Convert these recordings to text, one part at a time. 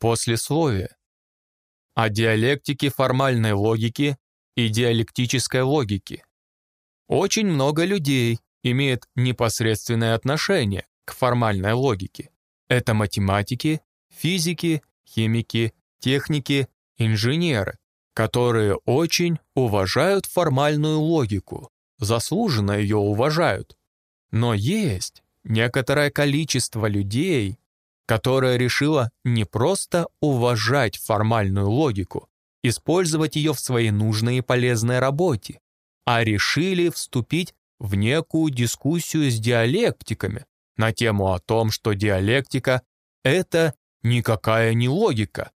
Послесловие. О диалектике формальной логики и диалектической логики. Очень много людей имеет непосредственное отношение к формальной логике. Это математики, физики, химики, техники, инженеры, которые очень уважают формальную логику, заслуженно ее уважают. Но есть некоторое количество людей, которое решило не просто уважать формальную логику, использовать ее в своей нужной и полезной работе, а решили вступить в некую дискуссию с диалектиками на тему о том, что диалектика — это никакая не логика.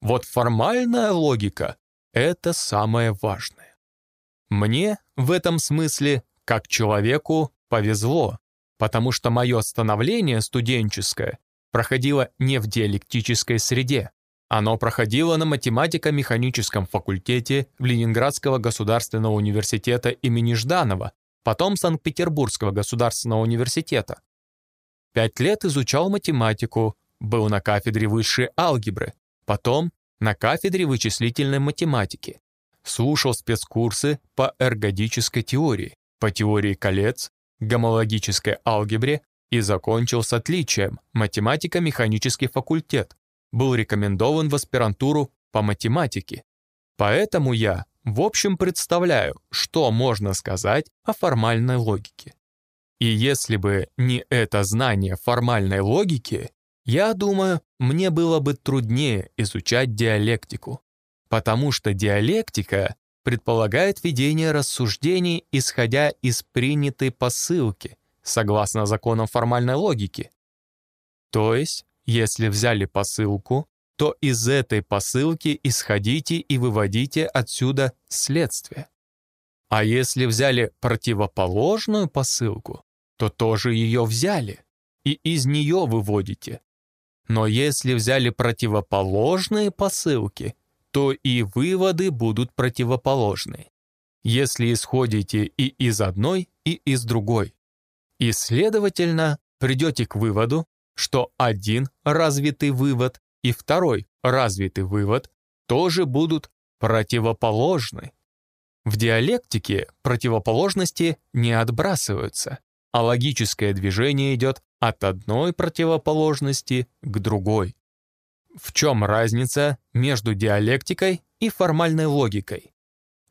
Вот формальная логика — это самое важное. Мне в этом смысле, как человеку, повезло, потому что мое становление студенческое проходило не в диалектической среде. Оно проходило на математико-механическом факультете Ленинградского государственного университета имени Жданова, потом Санкт-Петербургского государственного университета. Пять лет изучал математику, был на кафедре высшей алгебры, потом на кафедре вычислительной математики. Слушал спецкурсы по эргодической теории, по теории колец, гомологической алгебре и закончил с отличием математико-механический факультет, был рекомендован в аспирантуру по математике. Поэтому я, в общем, представляю, что можно сказать о формальной логике. И если бы не это знание формальной логики, я думаю, мне было бы труднее изучать диалектику, потому что диалектика предполагает ведение рассуждений, исходя из принятой посылки, согласно законам формальной логики. То есть, если взяли посылку, то из этой посылки исходите и выводите отсюда следствие. А если взяли противоположную посылку, то тоже ее взяли и из нее выводите. Но если взяли противоположные посылки, то и выводы будут противоположны. Если исходите и из одной, и из другой. И, следовательно, придете к выводу, что один развитый вывод и второй развитый вывод тоже будут противоположны. В диалектике противоположности не отбрасываются, а логическое движение идет от одной противоположности к другой. В чем разница между диалектикой и формальной логикой?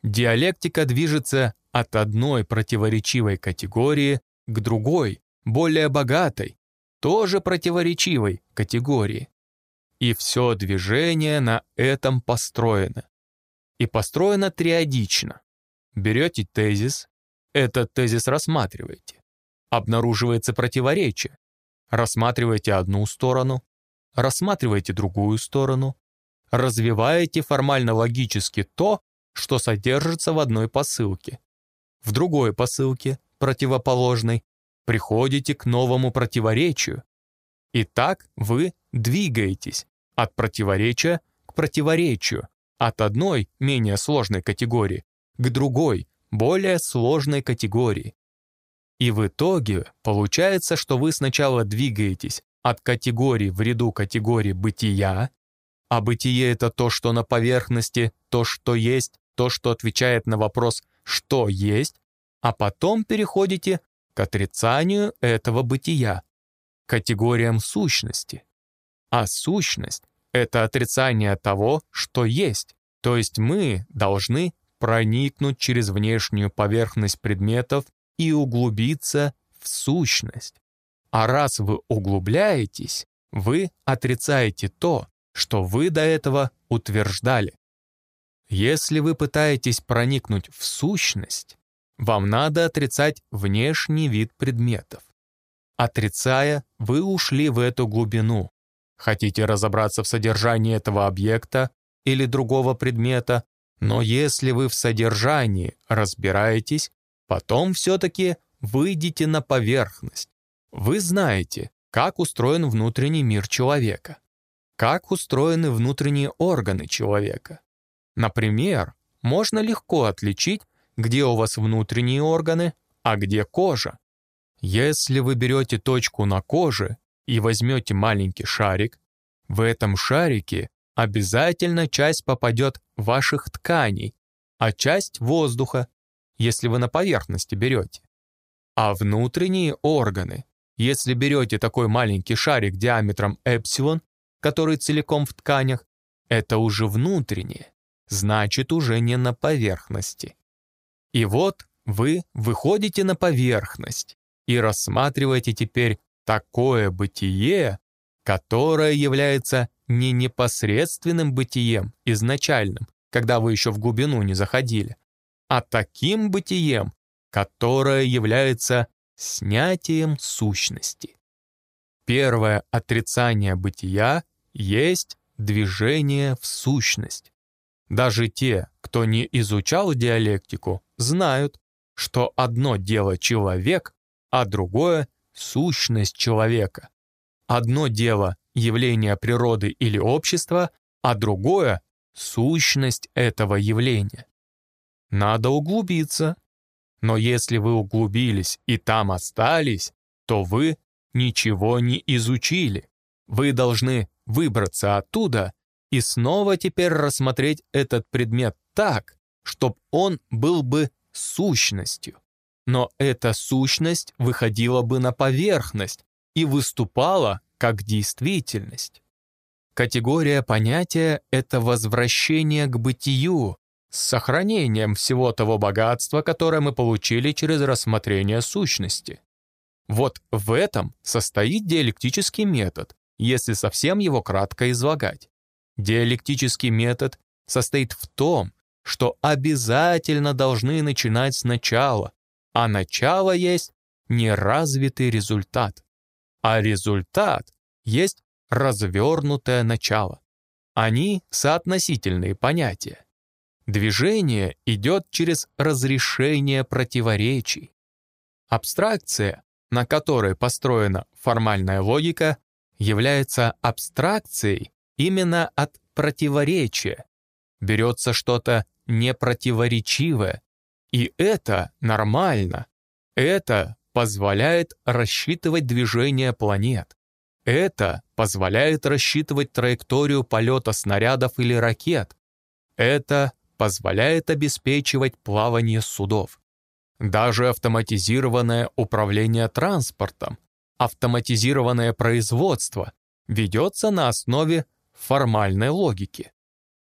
Диалектика движется от одной противоречивой категории к другой, более богатой, тоже противоречивой категории. И все движение на этом построено. И построено триодично. Берете тезис, этот тезис рассматриваете. Обнаруживается противоречие. Рассматриваете одну сторону, рассматриваете другую сторону, развиваете формально-логически то, что содержится в одной посылке. В другой посылке, противоположной, приходите к новому противоречию. И так вы двигаетесь от противоречия к противоречию, от одной менее сложной категории к другой, более сложной категории. И в итоге получается, что вы сначала двигаетесь от категории в ряду категорий бытия, а бытие — это то, что на поверхности, то, что есть, то, что отвечает на вопрос «что есть», а потом переходите к отрицанию этого бытия, категориям сущности. А сущность — это отрицание того, что есть, то есть мы должны проникнуть через внешнюю поверхность предметов и углубиться в сущность. А раз вы углубляетесь, вы отрицаете то, что вы до этого утверждали. Если вы пытаетесь проникнуть в сущность, вам надо отрицать внешний вид предметов. Отрицая, вы ушли в эту глубину. Хотите разобраться в содержании этого объекта или другого предмета, но если вы в содержании разбираетесь, потом все-таки выйдите на поверхность. Вы знаете, как устроен внутренний мир человека, как устроены внутренние органы человека. Например, можно легко отличить, где у вас внутренние органы, а где кожа. Если вы берете точку на коже и возьмете маленький шарик, в этом шарике обязательно часть попадет ваших тканей, а часть воздуха, если вы на поверхности берете. А внутренние органы, если берете такой маленький шарик диаметром эпсилон, который целиком в тканях, это уже внутреннее, значит уже не на поверхности. И вот вы выходите на поверхность и рассматриваете теперь такое бытие, которое является не непосредственным бытием изначальным, когда вы еще в глубину не заходили, а таким бытием, которое является снятием сущности. Первое отрицание бытия есть движение в сущность. Даже те, кто не изучал диалектику, знают, что одно дело человек, а другое — сущность человека. Одно дело — явление природы или общества, а другое — сущность этого явления. Надо углубиться. Но если вы углубились и там остались, то вы ничего не изучили. Вы должны выбраться оттуда и снова теперь рассмотреть этот предмет так, чтобы он был бы сущностью. Но эта сущность выходила бы на поверхность и выступала как действительность. Категория понятия — это возвращение к бытию с сохранением всего того богатства, которое мы получили через рассмотрение сущности. Вот в этом состоит диалектический метод, если совсем его кратко излагать. Диалектический метод состоит в том, что обязательно должны начинать сначала, а начало есть неразвитый результат, а результат есть развернутое начало. Они соотносительные понятия. Движение идет через разрешение противоречий. Абстракция, на которой построена формальная логика, является абстракцией именно от противоречия. Берется что-то непротиворечивое, и это нормально. Это позволяет рассчитывать движение планет. Это позволяет рассчитывать траекторию полета снарядов или ракет. Это позволяет обеспечивать плавание судов. Даже автоматизированное управление транспортом, автоматизированное производство ведется на основе формальной логики.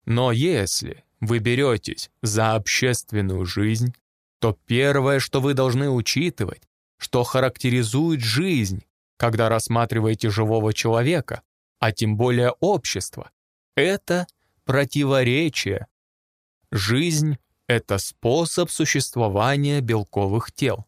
Но если вы беретесь за общественную жизнь, то первое, что вы должны учитывать, что характеризует жизнь, когда рассматриваете живого человека, а тем более общество, это противоречие. Жизнь — это способ существования белковых тел.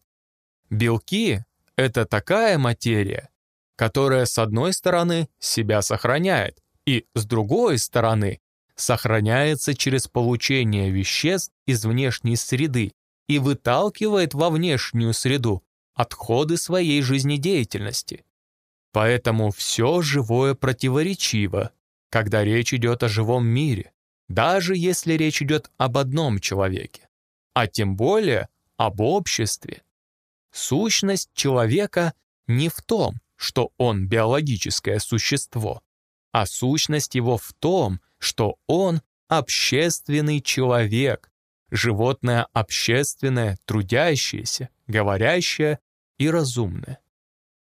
Белки — это такая материя, которая с одной стороны себя сохраняет, и с другой стороны сохраняется через получение веществ из внешней среды и выталкивает во внешнюю среду отходы своей жизнедеятельности. Поэтому все живое противоречиво, когда речь идет о живом мире, даже если речь идет об одном человеке, а тем более об обществе. Сущность человека не в том, что он биологическое существо, а сущность его в том, что он общественный человек, животное общественное, трудящееся, говорящее и разумное.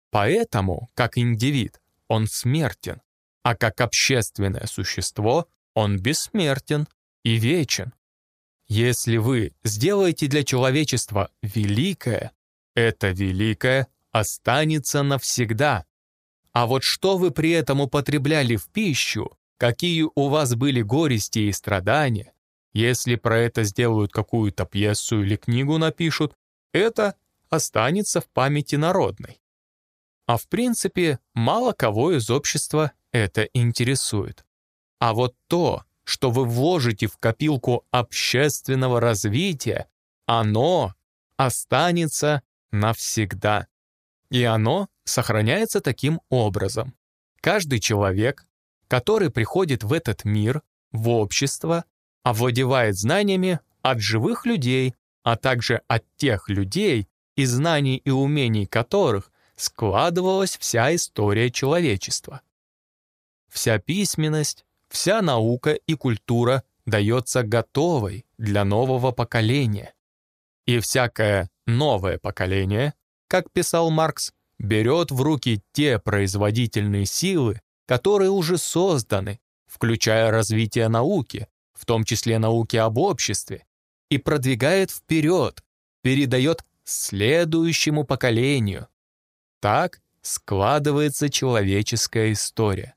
Поэтому, как индивид, он смертен, а как общественное существо он бессмертен и вечен. Если вы сделаете для человечества великое, это великое останется навсегда. А вот что вы при этом употребляли в пищу, какие у вас были горести и страдания, если про это сделают какую-то пьесу или книгу напишут, это останется в памяти народной. А в принципе, мало кого из общества это интересует. А вот то, что вы вложите в копилку общественного развития, оно останется навсегда. И оно сохраняется таким образом. Каждый человек, который приходит в этот мир, в общество, овладевает знаниями от живых людей, а также от тех людей, из знаний и умений которых складывалась вся история человечества. вся письменность, вся наука и культура дается готовой для нового поколения. И всякое новое поколение, как писал Маркс, берет в руки те производительные силы, которые уже созданы, включая развитие науки, в том числе науки об обществе, и продвигает вперед, передает следующему поколению. Так складывается человеческая история.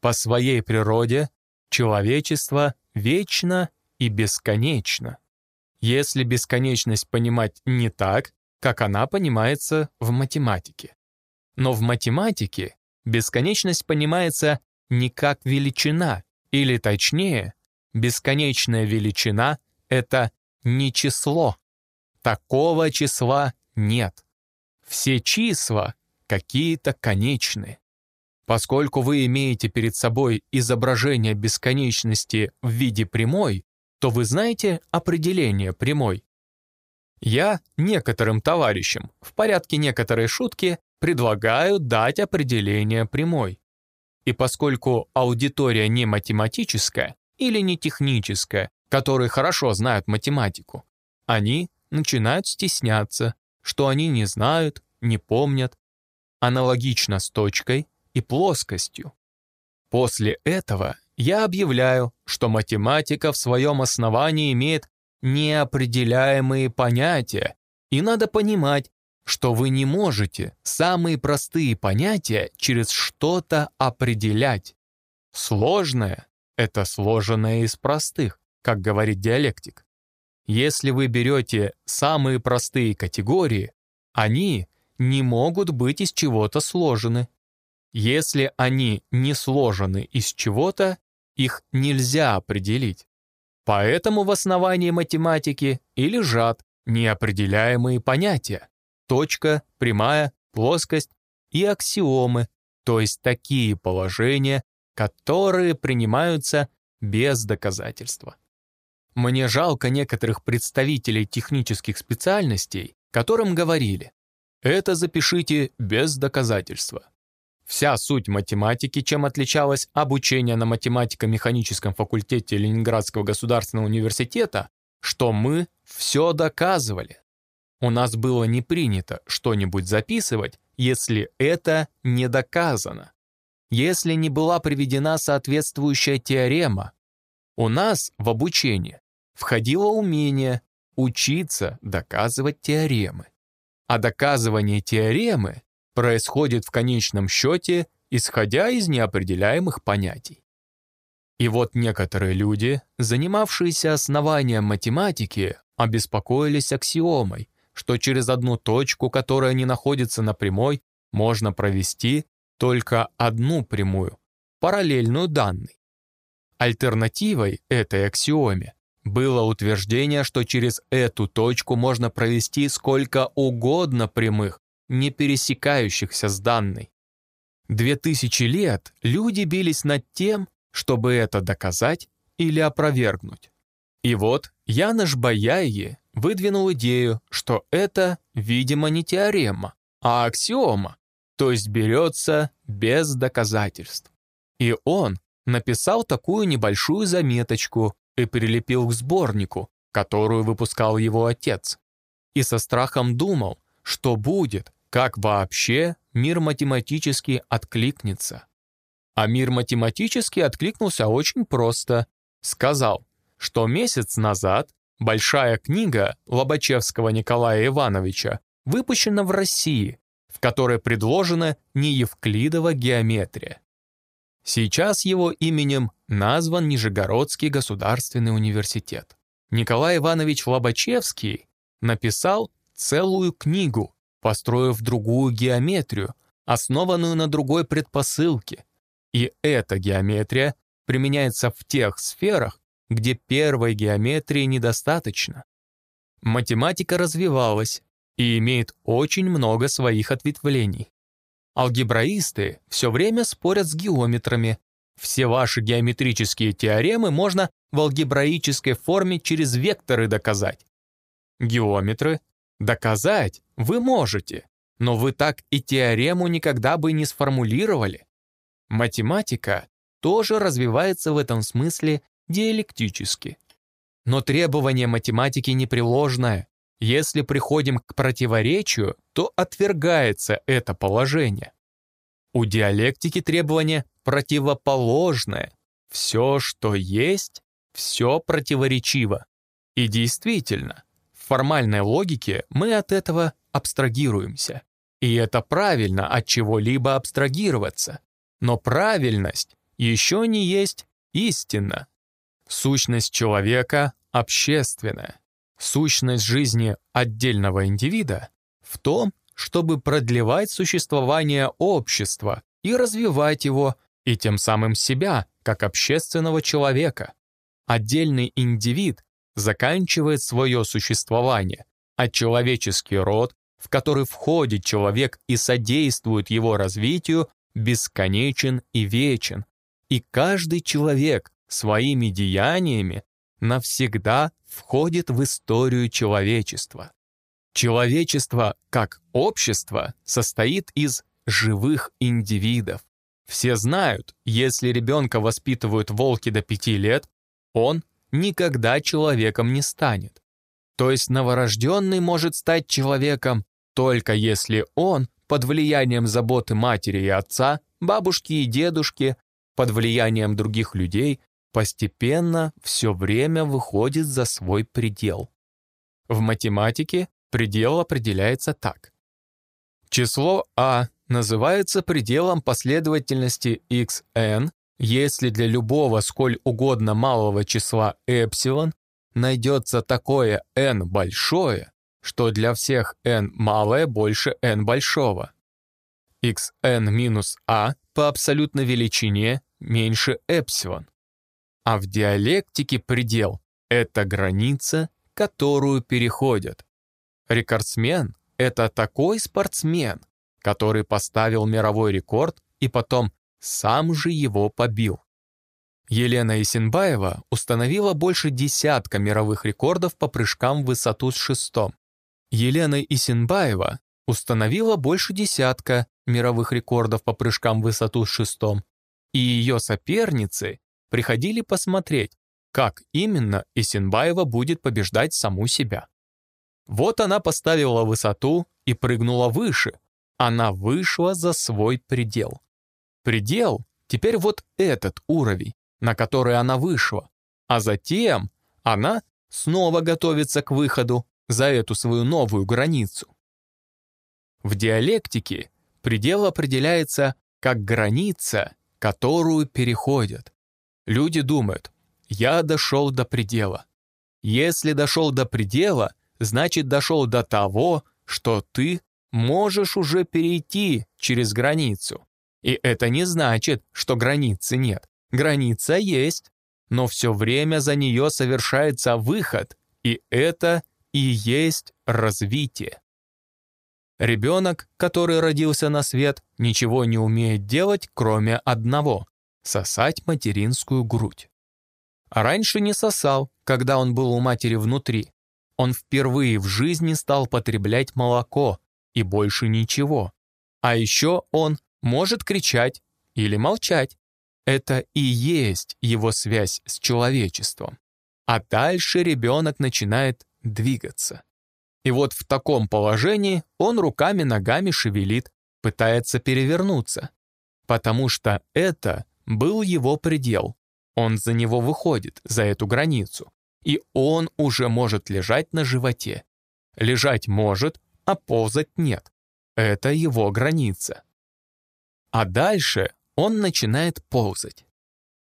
По своей природе человечество вечно и бесконечно. Если бесконечность понимать не так, как она понимается в математике. Но в математике бесконечность понимается не как величина, или точнее, бесконечная величина — это не число. Такого числа нет. Все числа какие-то конечны. Поскольку вы имеете перед собой изображение бесконечности в виде прямой, то вы знаете определение прямой. Я некоторым товарищам в порядке некоторой шутки предлагаю дать определение прямой. И поскольку аудитория не математическая или не техническая, которые хорошо знают математику, они начинают стесняться, что они не знают, не помнят, аналогично с точкой и плоскостью. После этого я объявляю, что математика в своем основании имеет неопределяемые понятия, и надо понимать, что вы не можете самые простые понятия через что-то определять. Сложное — это сложенное из простых, как говорит диалектик. Если вы берете самые простые категории, они не могут быть из чего-то сложены. Если они не сложены из чего-то, их нельзя определить. Поэтому в основании математики и лежат неопределяемые понятия — точка, прямая, плоскость и аксиомы, то есть такие положения, которые принимаются без доказательства. Мне жалко некоторых представителей технических специальностей, которым говорили, это запишите без доказательства. Вся суть математики, чем отличалось обучение на математико-механическом факультете Ленинградского государственного университета, что мы все доказывали. У нас было не принято что-нибудь записывать, если это не доказано. Если не была приведена соответствующая теорема. У нас в обучении входило умение учиться доказывать теоремы а доказывание теоремы происходит в конечном счете, исходя из неопределяемых понятий. И вот некоторые люди, занимавшиеся основанием математики, обеспокоились аксиомой, что через одну точку, которая не находится на прямой, можно провести только одну прямую, параллельную данной. Альтернативой этой аксиоме было утверждение, что через эту точку можно провести сколько угодно прямых, не пересекающихся с данной. Две тысячи лет люди бились над тем, чтобы это доказать или опровергнуть. И вот Янош Баяйи выдвинул идею, что это, видимо, не теорема, а аксиома, то есть берется без доказательств. И он написал такую небольшую заметочку, и прилепил к сборнику, которую выпускал его отец. И со страхом думал, что будет, как вообще мир математически откликнется. А мир математически откликнулся очень просто. Сказал, что месяц назад большая книга Лобачевского Николая Ивановича выпущена в России, в которой предложена неевклидова геометрия. Сейчас его именем назван Нижегородский государственный университет. Николай Иванович Лобачевский написал целую книгу, построив другую геометрию, основанную на другой предпосылке. И эта геометрия применяется в тех сферах, где первой геометрии недостаточно. Математика развивалась и имеет очень много своих ответвлений. Алгебраисты все время спорят с геометрами. Все ваши геометрические теоремы можно в алгебраической форме через векторы доказать. Геометры. Доказать вы можете, но вы так и теорему никогда бы не сформулировали. Математика тоже развивается в этом смысле диалектически. Но требование математики непреложное. Если приходим к противоречию, то отвергается это положение. У диалектики требование противоположное. Все, что есть, все противоречиво. И действительно, формальной логике мы от этого абстрагируемся. И это правильно от чего-либо абстрагироваться. Но правильность еще не есть истина. Сущность человека общественная. Сущность жизни отдельного индивида в том, чтобы продлевать существование общества и развивать его, и тем самым себя, как общественного человека. Отдельный индивид заканчивает свое существование, а человеческий род, в который входит человек и содействует его развитию, бесконечен и вечен. И каждый человек своими деяниями навсегда входит в историю человечества. Человечество, как общество, состоит из живых индивидов. Все знают, если ребенка воспитывают волки до пяти лет, он никогда человеком не станет. То есть новорожденный может стать человеком только если он под влиянием заботы матери и отца, бабушки и дедушки, под влиянием других людей, постепенно все время выходит за свой предел. В математике предел определяется так. Число а называется пределом последовательности xn, если для любого сколь угодно малого числа эпсилон найдется такое n большое, что для всех n малое больше n большого. xn минус a по абсолютной величине меньше эпсилон. А в диалектике предел — это граница, которую переходят. Рекордсмен — это такой спортсмен, который поставил мировой рекорд и потом сам же его побил. Елена Исенбаева установила больше десятка мировых рекордов по прыжкам в высоту с шестом. Елена Исенбаева установила больше десятка мировых рекордов по прыжкам в высоту с шестом, и ее соперницы приходили посмотреть, как именно Исенбаева будет побеждать саму себя. Вот она поставила высоту и прыгнула выше. Она вышла за свой предел. Предел теперь вот этот уровень, на который она вышла. А затем она снова готовится к выходу за эту свою новую границу. В диалектике предел определяется как граница, которую переходят. Люди думают, я дошел до предела. Если дошел до предела, значит дошел до того, что ты можешь уже перейти через границу. И это не значит, что границы нет. Граница есть, но все время за нее совершается выход, и это и есть развитие. Ребенок, который родился на свет, ничего не умеет делать, кроме одного — сосать материнскую грудь. А раньше не сосал, когда он был у матери внутри. Он впервые в жизни стал потреблять молоко, и больше ничего. А еще он может кричать или молчать. Это и есть его связь с человечеством. А дальше ребенок начинает двигаться. И вот в таком положении он руками-ногами шевелит, пытается перевернуться. Потому что это был его предел. Он за него выходит, за эту границу. И он уже может лежать на животе. Лежать может, а ползать нет. Это его граница. А дальше он начинает ползать.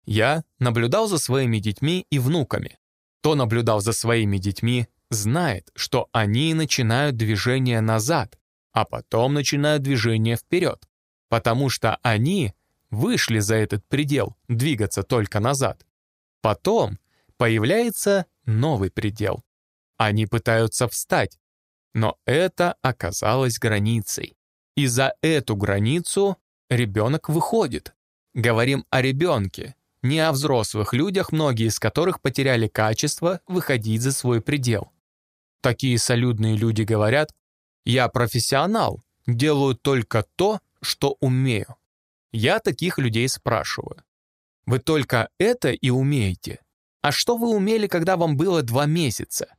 Я наблюдал за своими детьми и внуками. Кто наблюдал за своими детьми, знает, что они начинают движение назад, а потом начинают движение вперед, потому что они вышли за этот предел двигаться только назад. Потом появляется новый предел. Они пытаются встать, но это оказалось границей. И за эту границу ребенок выходит. Говорим о ребенке, не о взрослых людях, многие из которых потеряли качество выходить за свой предел. Такие солидные люди говорят, «Я профессионал, делаю только то, что умею». Я таких людей спрашиваю. Вы только это и умеете? А что вы умели, когда вам было два месяца?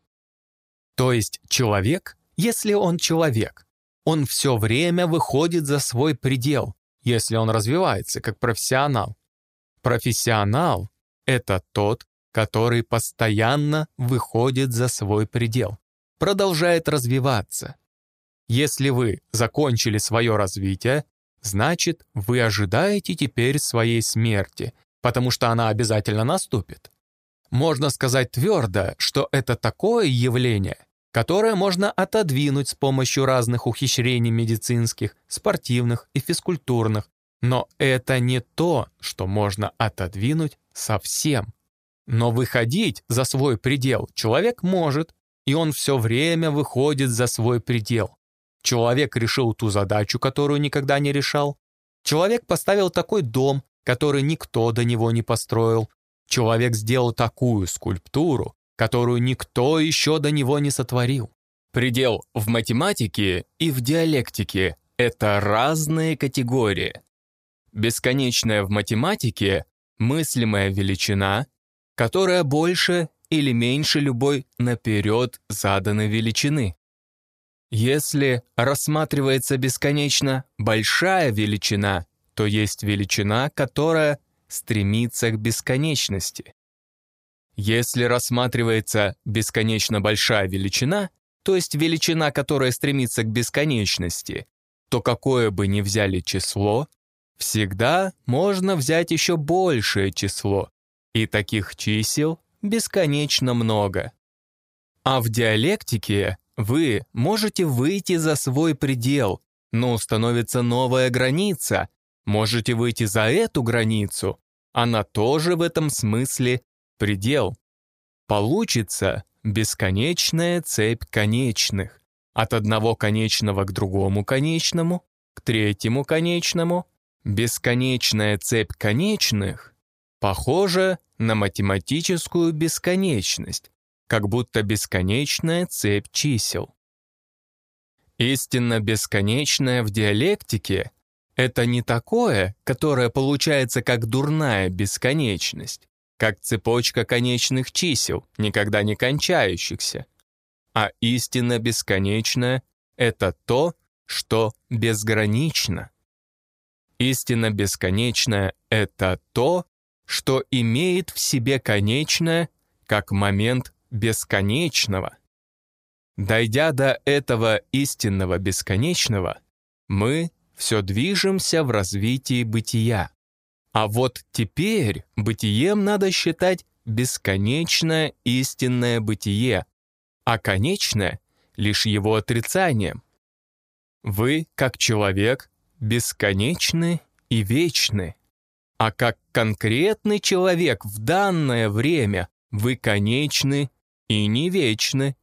То есть человек, если он человек, он все время выходит за свой предел, если он развивается как профессионал. Профессионал — это тот, который постоянно выходит за свой предел, продолжает развиваться. Если вы закончили свое развитие, значит, вы ожидаете теперь своей смерти, потому что она обязательно наступит. Можно сказать твердо, что это такое явление, которое можно отодвинуть с помощью разных ухищрений медицинских, спортивных и физкультурных, но это не то, что можно отодвинуть совсем. Но выходить за свой предел человек может, и он все время выходит за свой предел. Человек решил ту задачу, которую никогда не решал. Человек поставил такой дом, который никто до него не построил. Человек сделал такую скульптуру, которую никто еще до него не сотворил. Предел в математике и в диалектике — это разные категории. Бесконечная в математике — мыслимая величина, которая больше или меньше любой наперед заданной величины. Если рассматривается бесконечно большая величина, то есть величина, которая стремится к бесконечности. Если рассматривается бесконечно большая величина, то есть величина, которая стремится к бесконечности, то какое бы ни взяли число, всегда можно взять еще большее число, и таких чисел бесконечно много. А в диалектике вы можете выйти за свой предел, но установится новая граница, Можете выйти за эту границу, она тоже в этом смысле предел. Получится бесконечная цепь конечных, от одного конечного к другому конечному, к третьему конечному. Бесконечная цепь конечных похожа на математическую бесконечность, как будто бесконечная цепь чисел. Истинно бесконечная в диалектике это не такое, которое получается как дурная бесконечность, как цепочка конечных чисел, никогда не кончающихся. А истинно бесконечное — это то, что безгранично. Истинно бесконечное — это то, что имеет в себе конечное как момент бесконечного. Дойдя до этого истинного бесконечного, мы все движемся в развитии бытия. А вот теперь бытием надо считать бесконечное истинное бытие, а конечное — лишь его отрицанием. Вы, как человек, бесконечны и вечны, а как конкретный человек в данное время вы конечны и не вечны.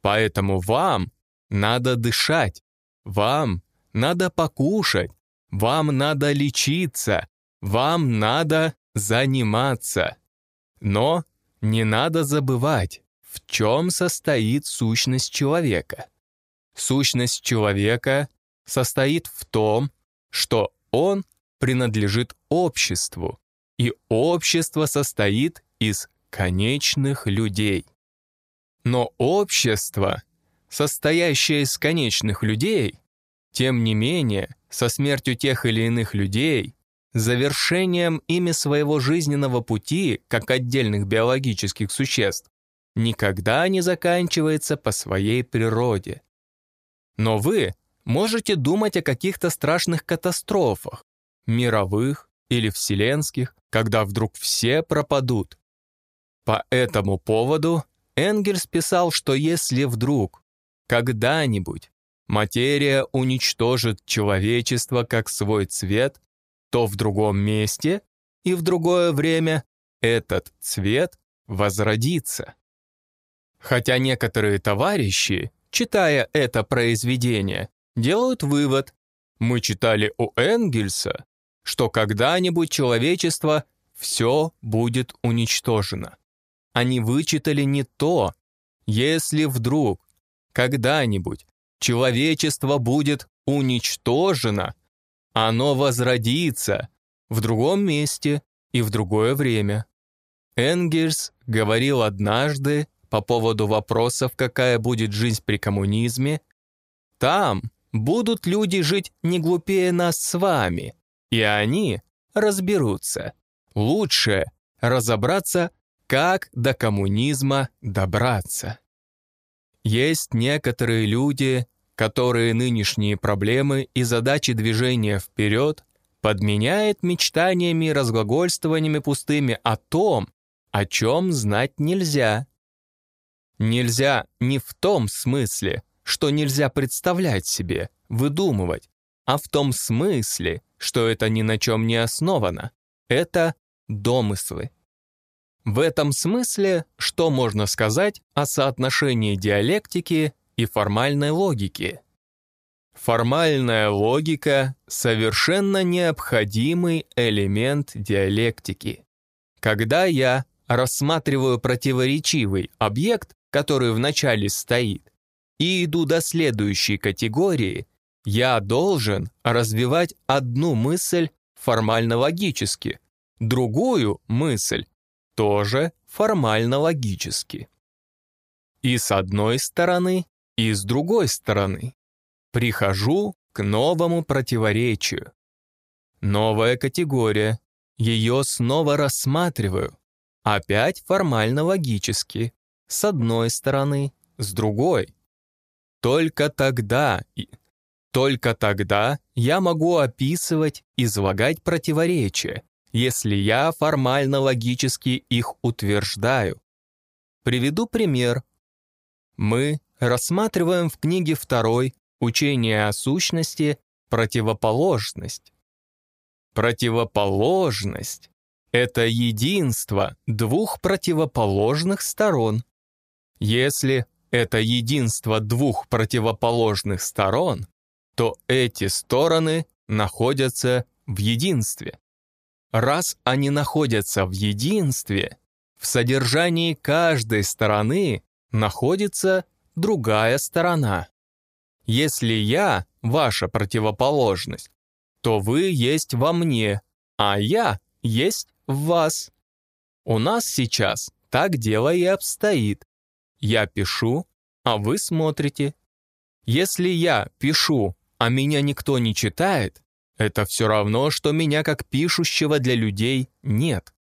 Поэтому вам надо дышать, вам надо покушать, вам надо лечиться, вам надо заниматься. Но не надо забывать, в чем состоит сущность человека. Сущность человека состоит в том, что он принадлежит обществу, и общество состоит из конечных людей. Но общество, состоящее из конечных людей, тем не менее, со смертью тех или иных людей, завершением ими своего жизненного пути, как отдельных биологических существ, никогда не заканчивается по своей природе. Но вы можете думать о каких-то страшных катастрофах, мировых или вселенских, когда вдруг все пропадут. По этому поводу Энгельс писал, что если вдруг, когда-нибудь, материя уничтожит человечество как свой цвет, то в другом месте и в другое время этот цвет возродится. Хотя некоторые товарищи, читая это произведение, делают вывод, мы читали у Энгельса, что когда-нибудь человечество все будет уничтожено. Они вычитали не то, если вдруг, когда-нибудь человечество будет уничтожено, оно возродится в другом месте и в другое время. Энгельс говорил однажды по поводу вопросов, какая будет жизнь при коммунизме, «Там будут люди жить не глупее нас с вами, и они разберутся. Лучше разобраться, как до коммунизма добраться». Есть некоторые люди, которые нынешние проблемы и задачи движения вперед подменяет мечтаниями и разглагольствованиями пустыми о том, о чем знать нельзя. Нельзя не в том смысле, что нельзя представлять себе, выдумывать, а в том смысле, что это ни на чем не основано. Это домыслы. В этом смысле что можно сказать о соотношении диалектики и формальной логики? Формальная логика — совершенно необходимый элемент диалектики. Когда я рассматриваю противоречивый объект, который вначале стоит, и иду до следующей категории, я должен развивать одну мысль формально-логически, другую мысль тоже формально-логически. И с одной стороны, и с другой стороны. Прихожу к новому противоречию. Новая категория. Ее снова рассматриваю. Опять формально-логически. С одной стороны, с другой. Только тогда, только тогда я могу описывать, излагать противоречия, если я формально-логически их утверждаю. Приведу пример. Мы рассматриваем в книге второй «Учение о сущности. Противоположность». Противоположность — это единство двух противоположных сторон. Если это единство двух противоположных сторон, то эти стороны находятся в единстве. Раз они находятся в единстве, в содержании каждой стороны находится другая сторона. Если я — ваша противоположность, то вы есть во мне, а я есть в вас. У нас сейчас так дело и обстоит. Я пишу, а вы смотрите. Если я пишу, а меня никто не читает, это все равно, что меня как пишущего для людей нет.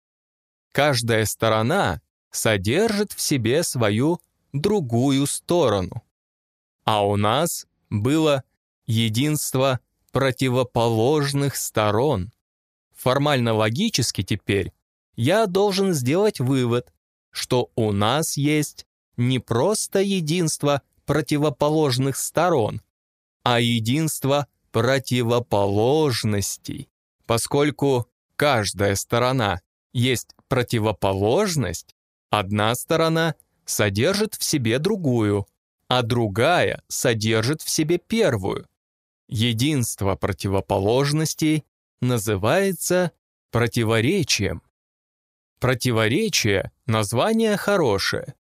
Каждая сторона содержит в себе свою другую сторону. А у нас было единство противоположных сторон. Формально-логически теперь я должен сделать вывод, что у нас есть не просто единство противоположных сторон, а единство противоположностей, поскольку каждая сторона есть противоположность, одна сторона содержит в себе другую, а другая содержит в себе первую. Единство противоположностей называется противоречием. Противоречие – название хорошее.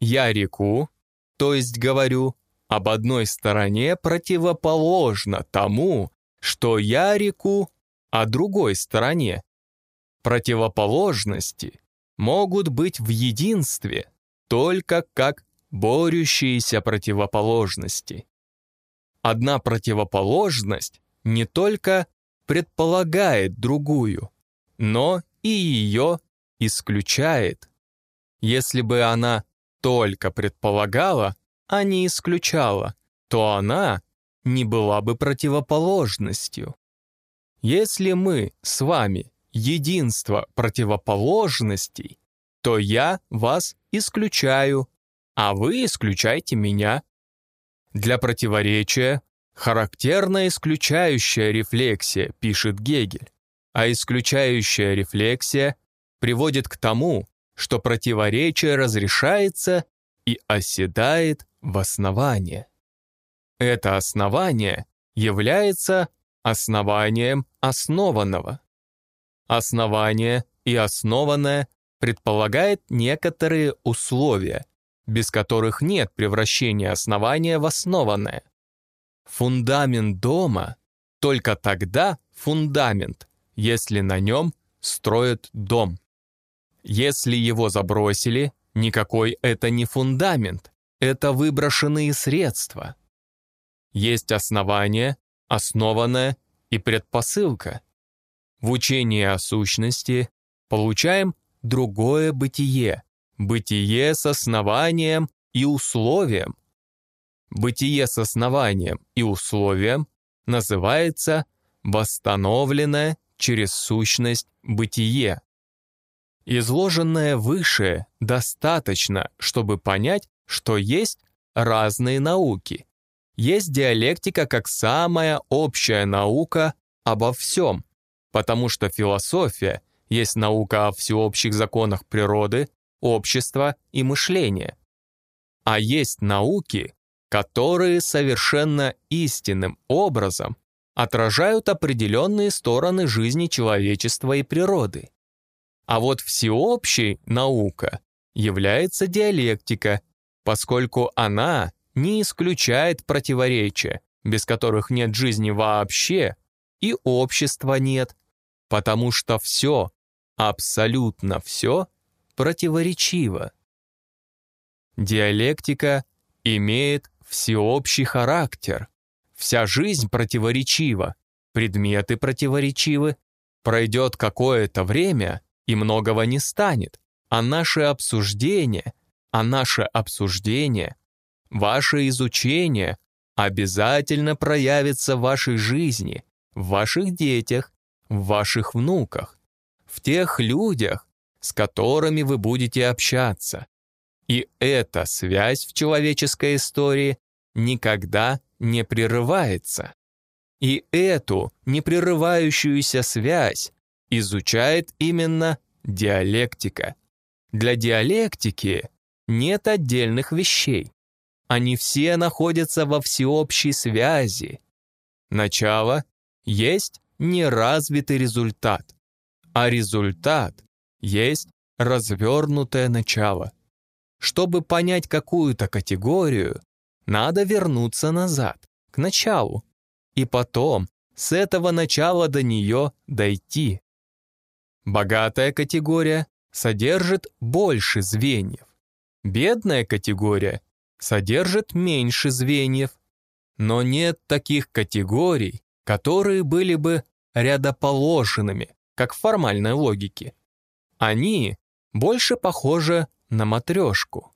Я реку, то есть говорю, об одной стороне противоположно тому, что я реку о другой стороне. Противоположности могут быть в единстве только как борющиеся противоположности. Одна противоположность не только предполагает другую, но и ее исключает. Если бы она только предполагала, а не исключала, то она не была бы противоположностью. Если мы с вами единство противоположностей, то я вас исключаю, а вы исключаете меня. Для противоречия характерна исключающая рефлексия, пишет Гегель, а исключающая рефлексия приводит к тому, что противоречие разрешается и оседает в основание. Это основание является основанием основанного. Основание и основанное предполагает некоторые условия, без которых нет превращения основания в основанное. Фундамент дома только тогда фундамент, если на нем строят дом. Если его забросили, никакой это не фундамент, это выброшенные средства. Есть основание, основанное и предпосылка. В учении о сущности получаем другое бытие, бытие с основанием и условием. Бытие с основанием и условием называется восстановленное через сущность бытие. Изложенное выше достаточно, чтобы понять, что есть разные науки. Есть диалектика как самая общая наука обо всем, потому что философия есть наука о всеобщих законах природы, общества и мышления. А есть науки, которые совершенно истинным образом отражают определенные стороны жизни человечества и природы. А вот всеобщей наука является диалектика, поскольку она не исключает противоречия, без которых нет жизни вообще, и общества нет, потому что все, абсолютно все, противоречиво. Диалектика имеет всеобщий характер. Вся жизнь противоречива, предметы противоречивы. Пройдет какое-то время, и многого не станет, а наше обсуждение, а наше обсуждение, ваше изучение обязательно проявится в вашей жизни, в ваших детях, в ваших внуках, в тех людях, с которыми вы будете общаться. И эта связь в человеческой истории никогда не прерывается. И эту непрерывающуюся связь изучает именно диалектика. Для диалектики нет отдельных вещей. Они все находятся во всеобщей связи. Начало есть неразвитый результат, а результат есть развернутое начало. Чтобы понять какую-то категорию, надо вернуться назад, к началу, и потом с этого начала до нее дойти. Богатая категория содержит больше звеньев. Бедная категория содержит меньше звеньев. Но нет таких категорий, которые были бы рядоположенными, как в формальной логике. Они больше похожи на матрешку.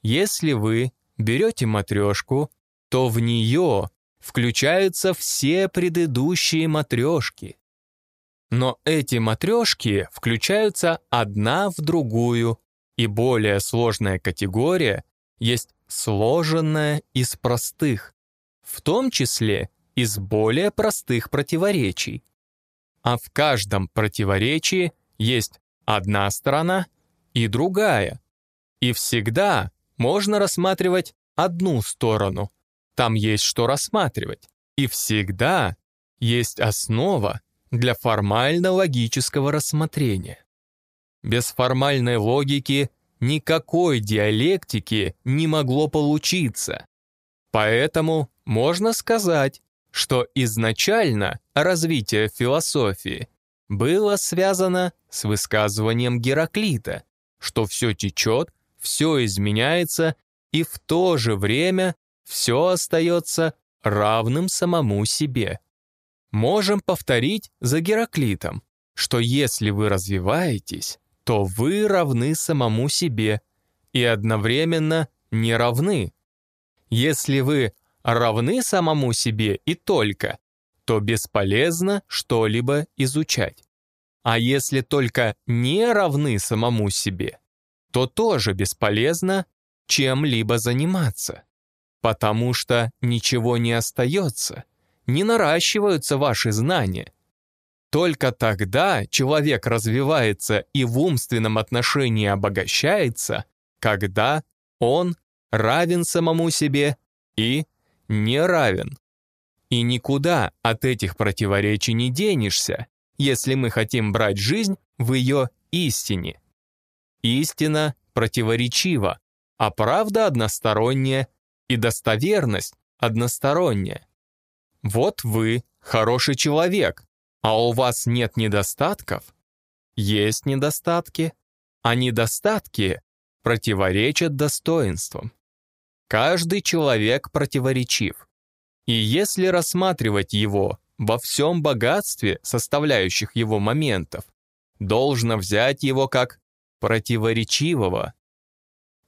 Если вы берете матрешку, то в нее включаются все предыдущие матрешки. Но эти матрешки включаются одна в другую, и более сложная категория есть сложенная из простых, в том числе из более простых противоречий. А в каждом противоречии есть одна сторона и другая. И всегда можно рассматривать одну сторону. Там есть что рассматривать. И всегда есть основа для формально-логического рассмотрения. Без формальной логики никакой диалектики не могло получиться. Поэтому можно сказать, что изначально развитие философии было связано с высказыванием Гераклита, что все течет, все изменяется, и в то же время все остается равным самому себе. Можем повторить за Гераклитом, что если вы развиваетесь, то вы равны самому себе и одновременно не равны. Если вы равны самому себе и только, то бесполезно что-либо изучать. А если только не равны самому себе, то тоже бесполезно чем-либо заниматься, потому что ничего не остается, не наращиваются ваши знания. Только тогда человек развивается и в умственном отношении обогащается, когда он равен самому себе и не равен. И никуда от этих противоречий не денешься, если мы хотим брать жизнь в ее истине. Истина противоречива, а правда односторонняя и достоверность односторонняя. Вот вы хороший человек, А у вас нет недостатков? Есть недостатки, а недостатки противоречат достоинствам. Каждый человек противоречив. И если рассматривать его во всем богатстве составляющих его моментов, должно взять его как противоречивого.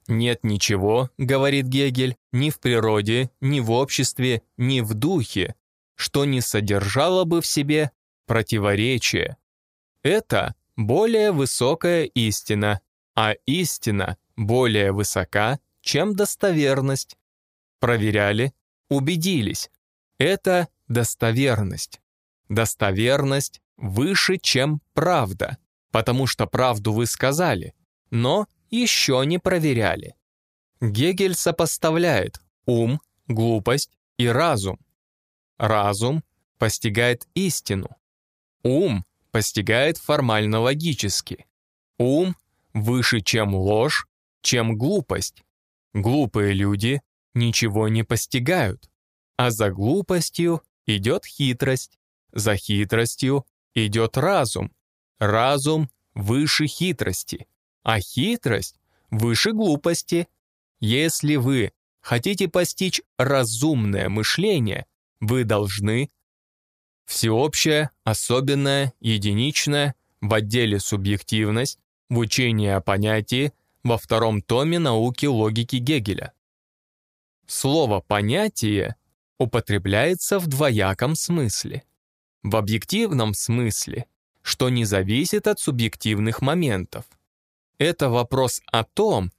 «Нет ничего, — говорит Гегель, — ни в природе, ни в обществе, ни в духе, что не содержало бы в себе противоречие. Это более высокая истина, а истина более высока, чем достоверность. Проверяли, убедились. Это достоверность. Достоверность выше, чем правда, потому что правду вы сказали, но еще не проверяли. Гегель сопоставляет ум, глупость и разум. Разум постигает истину. Ум постигает формально-логически. Ум выше, чем ложь, чем глупость. Глупые люди ничего не постигают, а за глупостью идет хитрость, за хитростью идет разум. Разум выше хитрости, а хитрость выше глупости. Если вы хотите постичь разумное мышление, вы должны всеобщее, особенное, единичное, в отделе субъективность, в учении о понятии, во втором томе науки логики Гегеля. Слово «понятие» употребляется в двояком смысле. В объективном смысле, что не зависит от субъективных моментов. Это вопрос о том,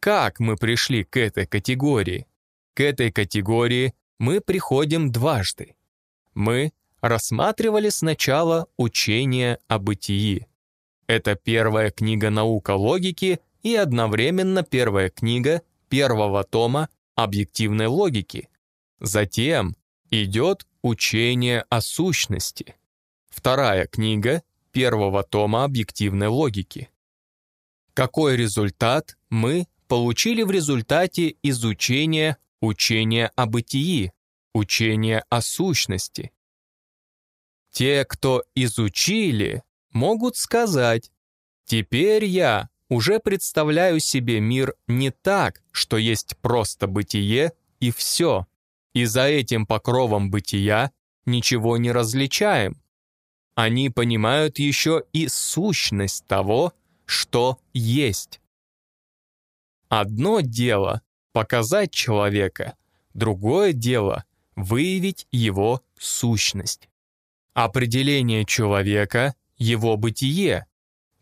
как мы пришли к этой категории. К этой категории мы приходим дважды. Мы рассматривали сначала учение о бытии. Это первая книга наука логики и одновременно первая книга первого тома объективной логики. Затем идет учение о сущности. Вторая книга первого тома объективной логики. Какой результат мы получили в результате изучения учения о бытии, учения о сущности? Те, кто изучили, могут сказать, «Теперь я уже представляю себе мир не так, что есть просто бытие и все, и за этим покровом бытия ничего не различаем. Они понимают еще и сущность того, что есть. Одно дело — показать человека, другое дело — выявить его сущность. Определение человека — его бытие.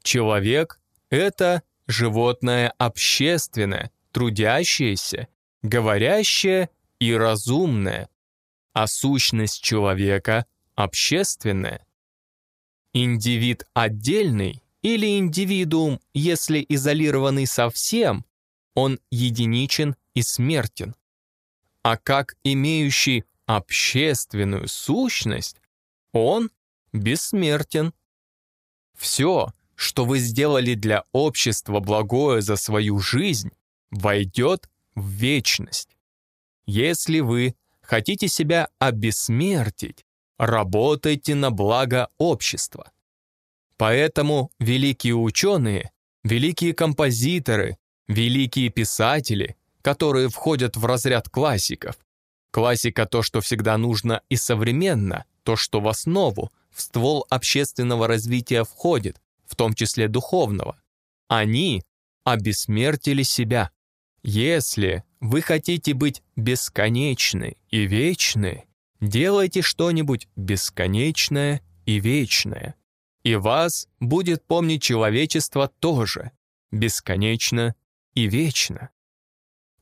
Человек это животное общественное, трудящееся, говорящее и разумное, а сущность человека общественная. Индивид отдельный или индивидуум, если изолированный совсем, он единичен и смертен. А как имеющий общественную сущность, он бессмертен. Все, что вы сделали для общества благое за свою жизнь, войдет в вечность. Если вы хотите себя обессмертить, работайте на благо общества. Поэтому великие ученые, великие композиторы, великие писатели, которые входят в разряд классиков, классика то, что всегда нужно и современно, то, что в основу, в ствол общественного развития входит, в том числе духовного. Они обессмертили себя. Если вы хотите быть бесконечны и вечны, делайте что-нибудь бесконечное и вечное. И вас будет помнить человечество тоже, бесконечно и вечно.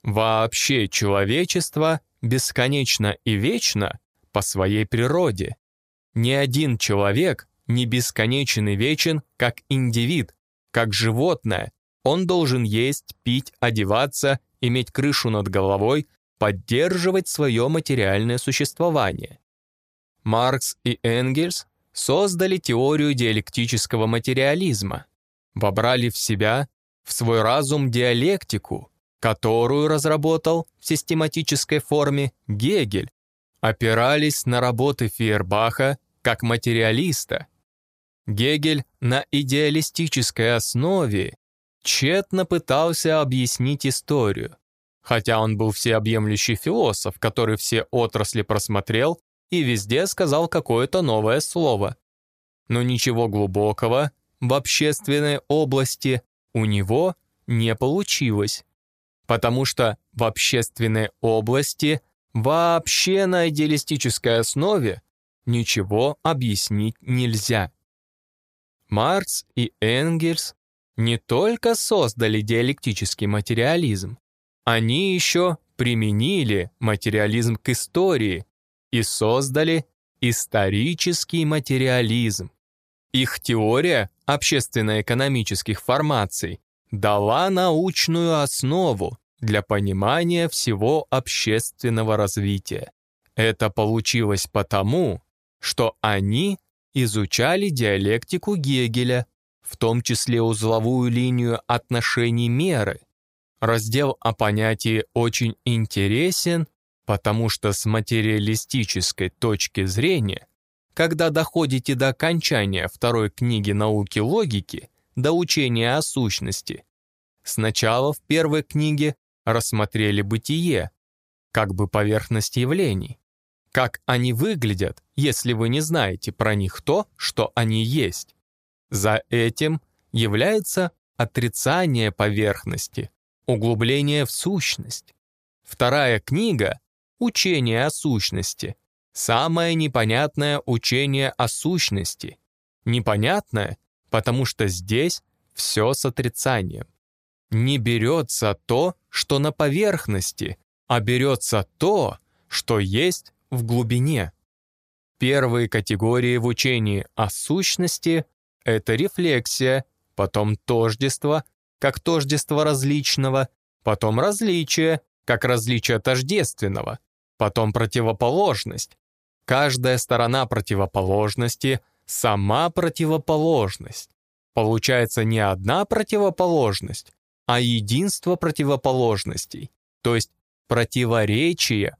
Вообще человечество бесконечно и вечно по своей природе. Ни один человек не бесконечен и вечен, как индивид, как животное. Он должен есть, пить, одеваться, иметь крышу над головой, поддерживать свое материальное существование. Маркс и Энгельс создали теорию диалектического материализма, вобрали в себя, в свой разум диалектику, которую разработал в систематической форме Гегель, опирались на работы Фейербаха как материалиста. Гегель на идеалистической основе тщетно пытался объяснить историю, хотя он был всеобъемлющий философ, который все отрасли просмотрел и везде сказал какое-то новое слово. Но ничего глубокого в общественной области у него не получилось, потому что в общественной области вообще на идеалистической основе ничего объяснить нельзя. Маркс и Энгельс не только создали диалектический материализм, они еще применили материализм к истории и создали исторический материализм. Их теория общественно-экономических формаций дала научную основу для понимания всего общественного развития. Это получилось потому, что они изучали диалектику Гегеля, в том числе узловую линию отношений меры. Раздел о понятии очень интересен, потому что с материалистической точки зрения, когда доходите до окончания второй книги науки логики, до учения о сущности, сначала в первой книге рассмотрели бытие, как бы поверхность явлений, как они выглядят, если вы не знаете про них то, что они есть. За этим является отрицание поверхности, углубление в сущность. Вторая книга «Учение о сущности» — самое непонятное учение о сущности. Непонятное, потому что здесь все с отрицанием. Не берется то, что на поверхности, а берется то, что есть в глубине. Первые категории в учении о сущности — это рефлексия, потом тождество, как тождество различного, потом различие, как различие тождественного, потом противоположность. Каждая сторона противоположности — сама противоположность. Получается не одна противоположность, а единство противоположностей, то есть противоречие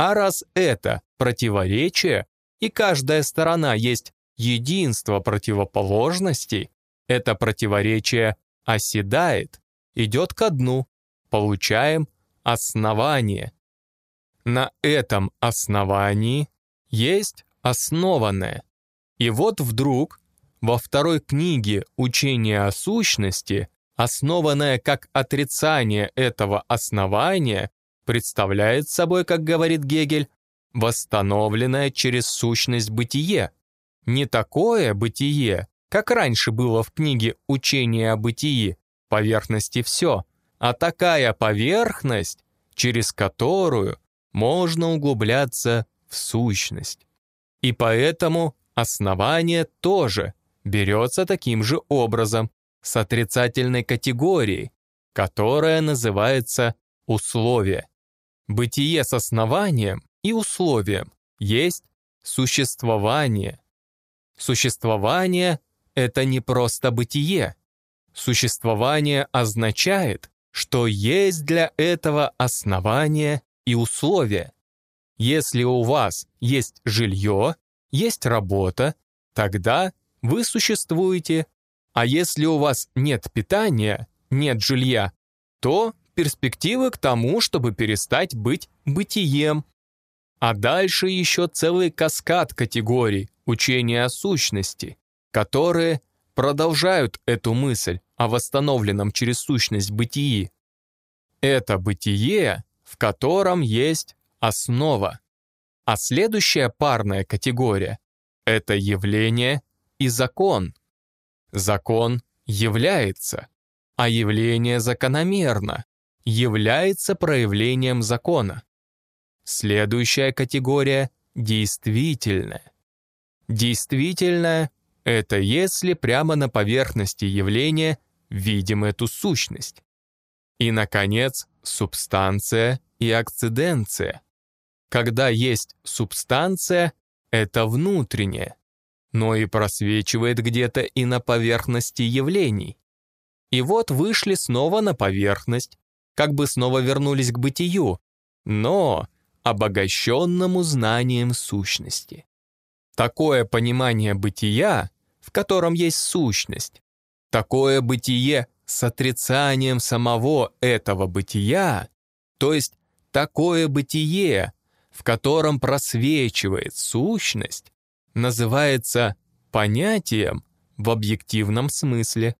а раз это противоречие, и каждая сторона есть единство противоположностей, это противоречие оседает, идет ко дну, получаем основание. На этом основании есть основанное. И вот вдруг во второй книге «Учение о сущности», основанное как отрицание этого основания, представляет собой, как говорит Гегель, восстановленное через сущность бытие. Не такое бытие, как раньше было в книге «Учение о бытии», поверхности все, а такая поверхность, через которую можно углубляться в сущность. И поэтому основание тоже берется таким же образом, с отрицательной категорией, которая называется условие. Бытие с основанием и условием есть существование. Существование — это не просто бытие. Существование означает, что есть для этого основание и условия. Если у вас есть жилье, есть работа, тогда вы существуете. А если у вас нет питания, нет жилья, то перспективы к тому, чтобы перестать быть бытием. А дальше еще целый каскад категорий учения о сущности, которые продолжают эту мысль о восстановленном через сущность бытии. Это бытие, в котором есть основа. А следующая парная категория — это явление и закон. Закон является, а явление закономерно является проявлением закона. Следующая категория – действительное. Действительное – это если прямо на поверхности явления видим эту сущность. И, наконец, субстанция и акциденция. Когда есть субстанция, это внутреннее, но и просвечивает где-то и на поверхности явлений. И вот вышли снова на поверхность, как бы снова вернулись к бытию, но обогащенному знанием сущности. такое понимание бытия, в котором есть сущность, такое бытие с отрицанием самого этого бытия, то есть такое бытие, в котором просвечивает сущность, называется понятием в объективном смысле.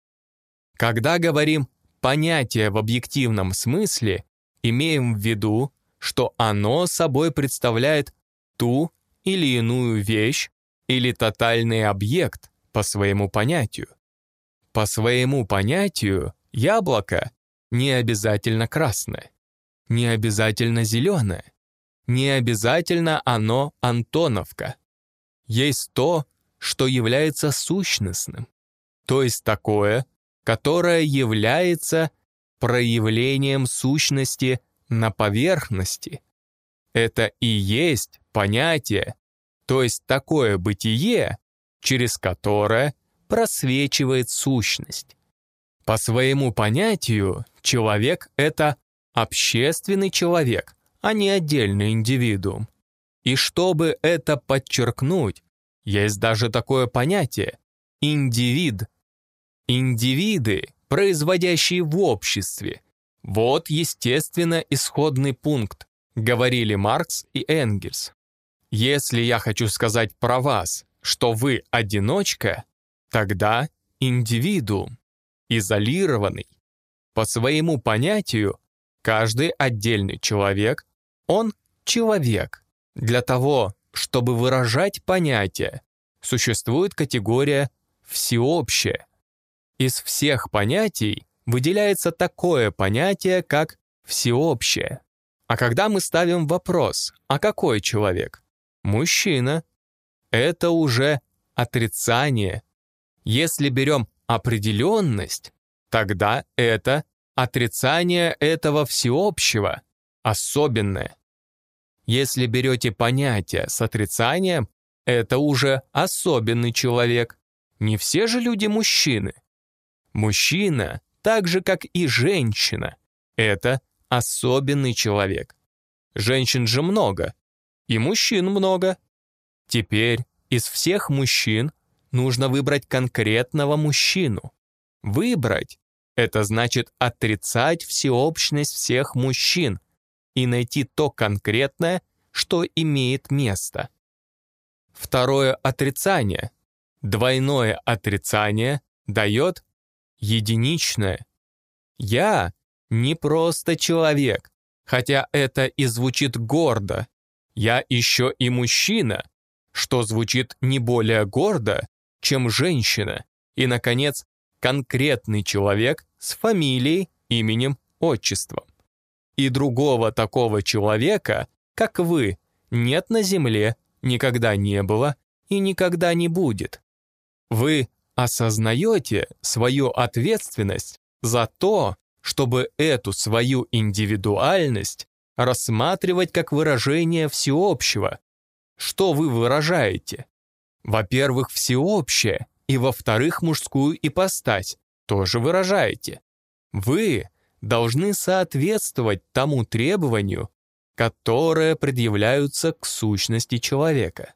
Когда говорим «понятие в объективном смысле», имеем в виду, что оно собой представляет ту или иную вещь или тотальный объект по своему понятию. По своему понятию яблоко не обязательно красное, не обязательно зеленое, не обязательно оно Антоновка. Есть то, что является сущностным, то есть такое, которое является проявлением сущности на поверхности. Это и есть понятие, то есть такое бытие, через которое просвечивает сущность. По своему понятию, человек — это общественный человек, а не отдельный индивидуум. И чтобы это подчеркнуть, есть даже такое понятие — индивид. Индивиды, производящие в обществе. Вот, естественно, исходный пункт, говорили Маркс и Энгельс. Если я хочу сказать про вас, что вы одиночка, тогда индивидуум, изолированный. По своему понятию, каждый отдельный человек, он человек. Для того, чтобы выражать понятие, существует категория «всеобщее». Из всех понятий выделяется такое понятие, как «всеобщее». А когда мы ставим вопрос «а какой человек?» Мужчина. Это уже отрицание. Если берем определенность, тогда это отрицание этого всеобщего, особенное. Если берете понятие с отрицанием, это уже особенный человек. Не все же люди мужчины. Мужчина, так же как и женщина, это особенный человек. Женщин же много, и мужчин много. Теперь из всех мужчин нужно выбрать конкретного мужчину. Выбрать — это значит отрицать всеобщность всех мужчин — и найти то конкретное, что имеет место. Второе отрицание. Двойное отрицание дает единичное. Я не просто человек, хотя это и звучит гордо. Я еще и мужчина, что звучит не более гордо, чем женщина. И, наконец, конкретный человек с фамилией, именем, отчеством и другого такого человека, как вы, нет на земле, никогда не было и никогда не будет. Вы осознаете свою ответственность за то, чтобы эту свою индивидуальность рассматривать как выражение всеобщего. Что вы выражаете? Во-первых, всеобщее, и во-вторых, мужскую ипостась тоже выражаете. Вы должны соответствовать тому требованию, которое предъявляются к сущности человека.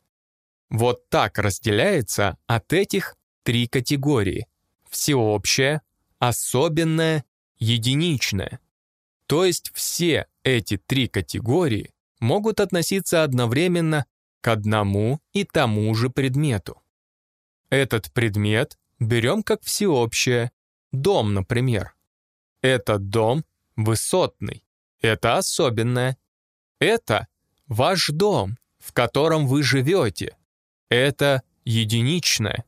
Вот так разделяется от этих три категории – всеобщее, особенное, единичное. То есть все эти три категории могут относиться одновременно к одному и тому же предмету. Этот предмет берем как всеобщее, дом, например. Этот дом высотный, это особенное. Это ваш дом, в котором вы живете. Это единичное.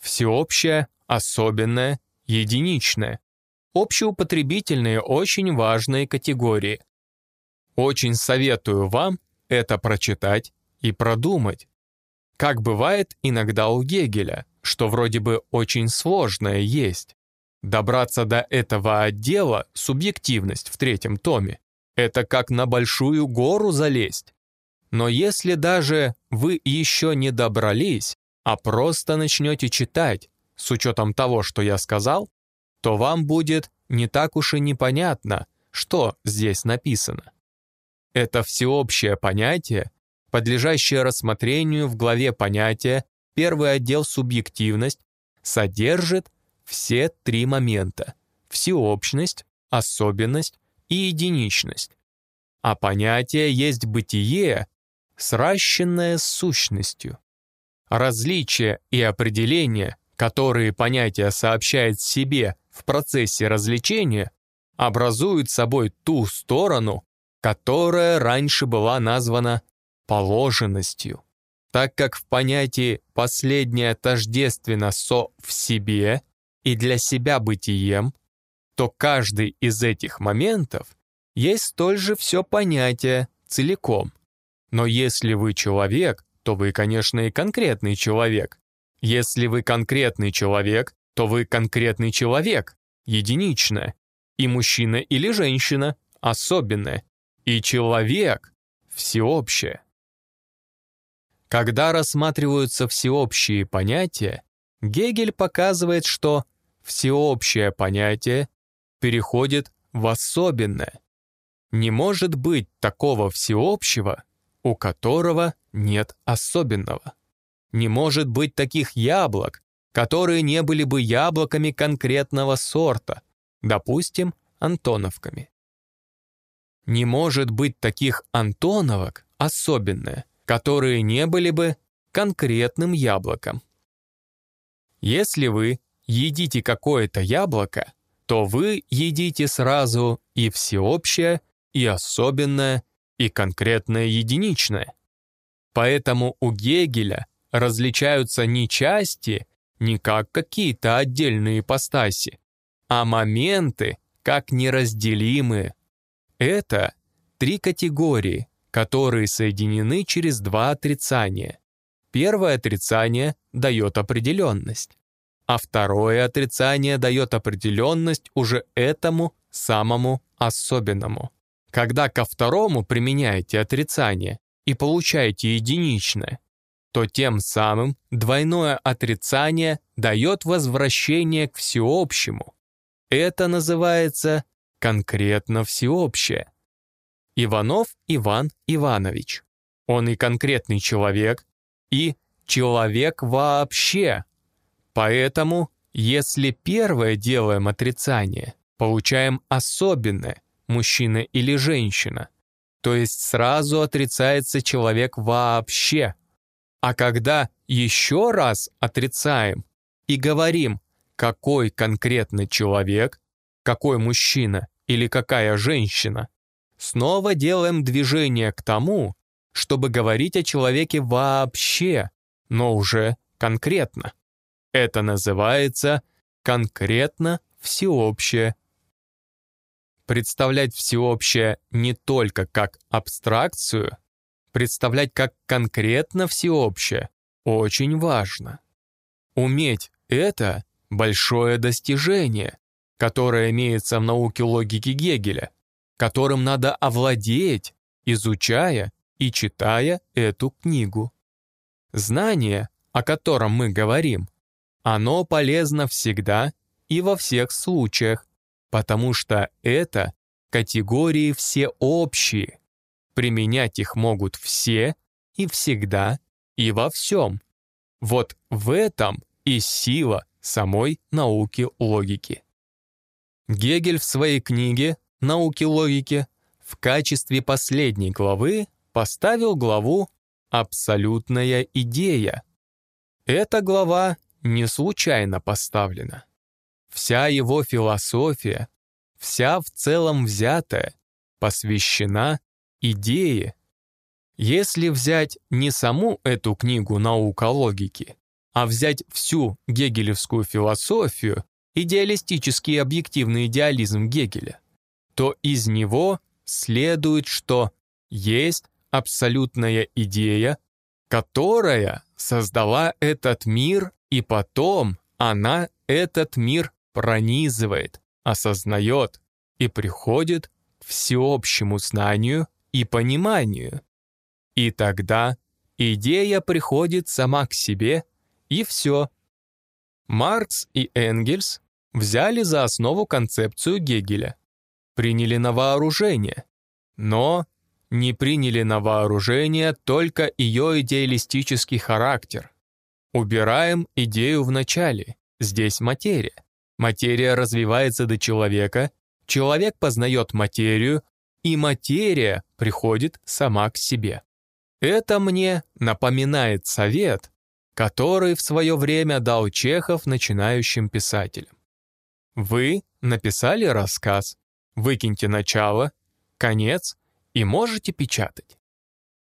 Всеобщее, особенное, единичное. Общеупотребительные очень важные категории. Очень советую вам это прочитать и продумать. Как бывает иногда у Гегеля, что вроде бы очень сложное есть. Добраться до этого отдела — субъективность в третьем томе. Это как на большую гору залезть. Но если даже вы еще не добрались, а просто начнете читать, с учетом того, что я сказал, то вам будет не так уж и непонятно, что здесь написано. Это всеобщее понятие подлежащее рассмотрению в главе понятия первый отдел «Субъективность», содержит все три момента – всеобщность, особенность и единичность. А понятие есть бытие, сращенное с сущностью. Различия и определения, которые понятие сообщает себе в процессе развлечения, образуют собой ту сторону, которая раньше была названа положенностью. Так как в понятии «последнее тождественно со в себе» и для себя бытием, то каждый из этих моментов есть столь же все понятие целиком. Но если вы человек, то вы, конечно, и конкретный человек. Если вы конкретный человек, то вы конкретный человек, единичное. И мужчина или женщина, особенное. И человек, всеобщее. Когда рассматриваются всеобщие понятия, Гегель показывает, что всеобщее понятие переходит в особенное. Не может быть такого всеобщего, у которого нет особенного. Не может быть таких яблок, которые не были бы яблоками конкретного сорта, допустим, антоновками. Не может быть таких антоновок особенное, которые не были бы конкретным яблоком. Если вы едите какое-то яблоко, то вы едите сразу и всеобщее, и особенное, и конкретное единичное. Поэтому у Гегеля различаются не части, не как какие-то отдельные ипостаси, а моменты как неразделимые. Это три категории, которые соединены через два отрицания. Первое отрицание дает определенность а второе отрицание дает определенность уже этому самому особенному. Когда ко второму применяете отрицание и получаете единичное, то тем самым двойное отрицание дает возвращение к всеобщему. Это называется конкретно всеобщее. Иванов Иван Иванович. Он и конкретный человек, и человек вообще. Поэтому, если первое делаем отрицание, получаем особенное, мужчина или женщина, то есть сразу отрицается человек вообще. А когда еще раз отрицаем и говорим, какой конкретно человек, какой мужчина или какая женщина, снова делаем движение к тому, чтобы говорить о человеке вообще, но уже конкретно. Это называется конкретно всеобщее. Представлять всеобщее не только как абстракцию, представлять как конкретно всеобщее очень важно. Уметь это – большое достижение, которое имеется в науке логики Гегеля, которым надо овладеть, изучая и читая эту книгу. Знание, о котором мы говорим, оно полезно всегда и во всех случаях, потому что это категории все общие. Применять их могут все и всегда и во всем. Вот в этом и сила самой науки логики. Гегель в своей книге «Науки логики» в качестве последней главы поставил главу «Абсолютная идея». Эта глава не случайно поставлена. Вся его философия, вся в целом взятая, посвящена идее. Если взять не саму эту книгу «Наука логики», а взять всю гегелевскую философию, идеалистический объективный идеализм Гегеля, то из него следует, что есть абсолютная идея, которая создала этот мир и потом она этот мир пронизывает, осознает и приходит к всеобщему знанию и пониманию. И тогда идея приходит сама к себе, и все. Маркс и Энгельс взяли за основу концепцию Гегеля, приняли на вооружение, но не приняли на вооружение только ее идеалистический характер. Убираем идею в начале, здесь материя. Материя развивается до человека, человек познает материю, и материя приходит сама к себе. Это мне напоминает совет, который в свое время дал Чехов начинающим писателям. Вы написали рассказ, выкиньте начало, конец и можете печатать.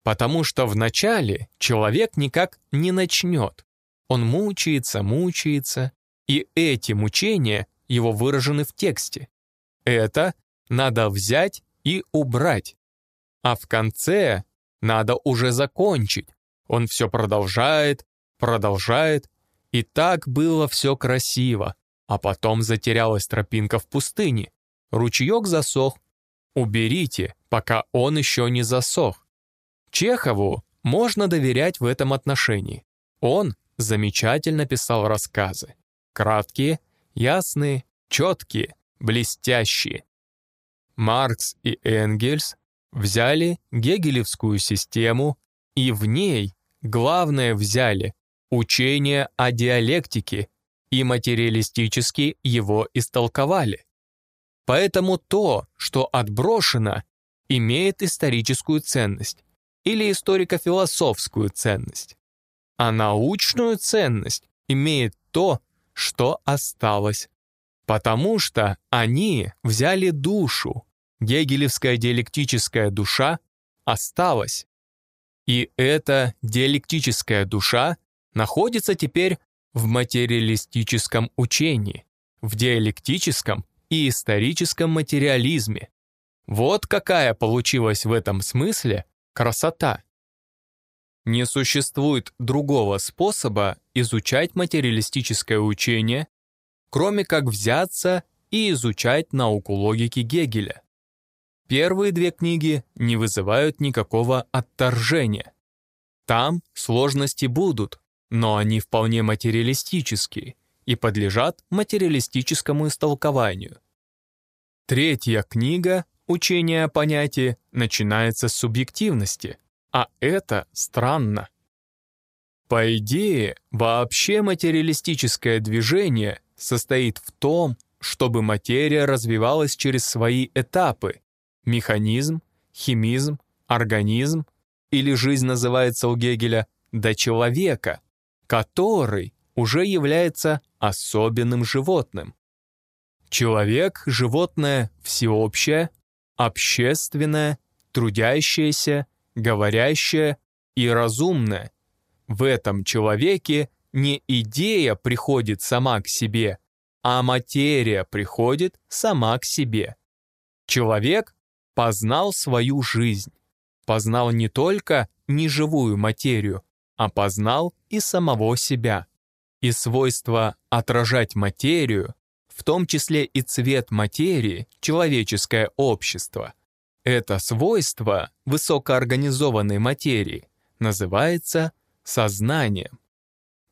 Потому что в начале человек никак не начнет. Он мучается, мучается, и эти мучения его выражены в тексте. Это надо взять и убрать. А в конце надо уже закончить. Он все продолжает, продолжает, и так было все красиво. А потом затерялась тропинка в пустыне. Ручеек засох. Уберите, пока он еще не засох. Чехову можно доверять в этом отношении. Он замечательно писал рассказы. Краткие, ясные, четкие, блестящие. Маркс и Энгельс взяли гегелевскую систему и в ней главное взяли учение о диалектике и материалистически его истолковали. Поэтому то, что отброшено, имеет историческую ценность или историко-философскую ценность, а научную ценность имеет то, что осталось, потому что они взяли душу, гегелевская диалектическая душа осталась. И эта диалектическая душа находится теперь в материалистическом учении, в диалектическом и историческом материализме. Вот какая получилась в этом смысле красота. Не существует другого способа изучать материалистическое учение, кроме как взяться и изучать науку логики Гегеля. Первые две книги не вызывают никакого отторжения. Там сложности будут, но они вполне материалистические и подлежат материалистическому истолкованию. Третья книга «Учение о понятии» начинается с субъективности, а это странно. По идее, вообще материалистическое движение состоит в том, чтобы материя развивалась через свои этапы – механизм, химизм, организм, или жизнь называется у Гегеля, до человека – который уже является особенным животным. Человек – животное всеобщее, общественное, трудящееся, говорящее и разумное. В этом человеке не идея приходит сама к себе, а материя приходит сама к себе. Человек познал свою жизнь, познал не только неживую материю, а познал и самого себя. И свойство отражать материю, в том числе и цвет материи, человеческое общество, это свойство высокоорганизованной материи называется сознанием.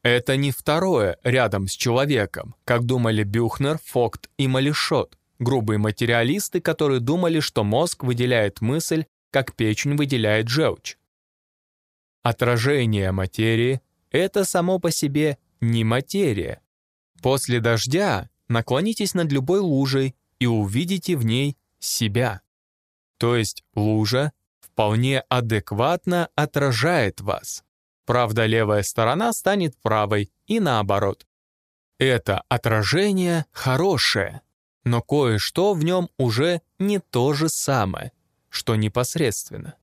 Это не второе рядом с человеком, как думали Бюхнер, Фокт и Малишот, грубые материалисты, которые думали, что мозг выделяет мысль, как печень выделяет желчь. Отражение материи — это само по себе не материя. После дождя наклонитесь над любой лужей и увидите в ней себя. То есть лужа вполне адекватно отражает вас. Правда, левая сторона станет правой и наоборот. Это отражение хорошее, но кое-что в нем уже не то же самое, что непосредственно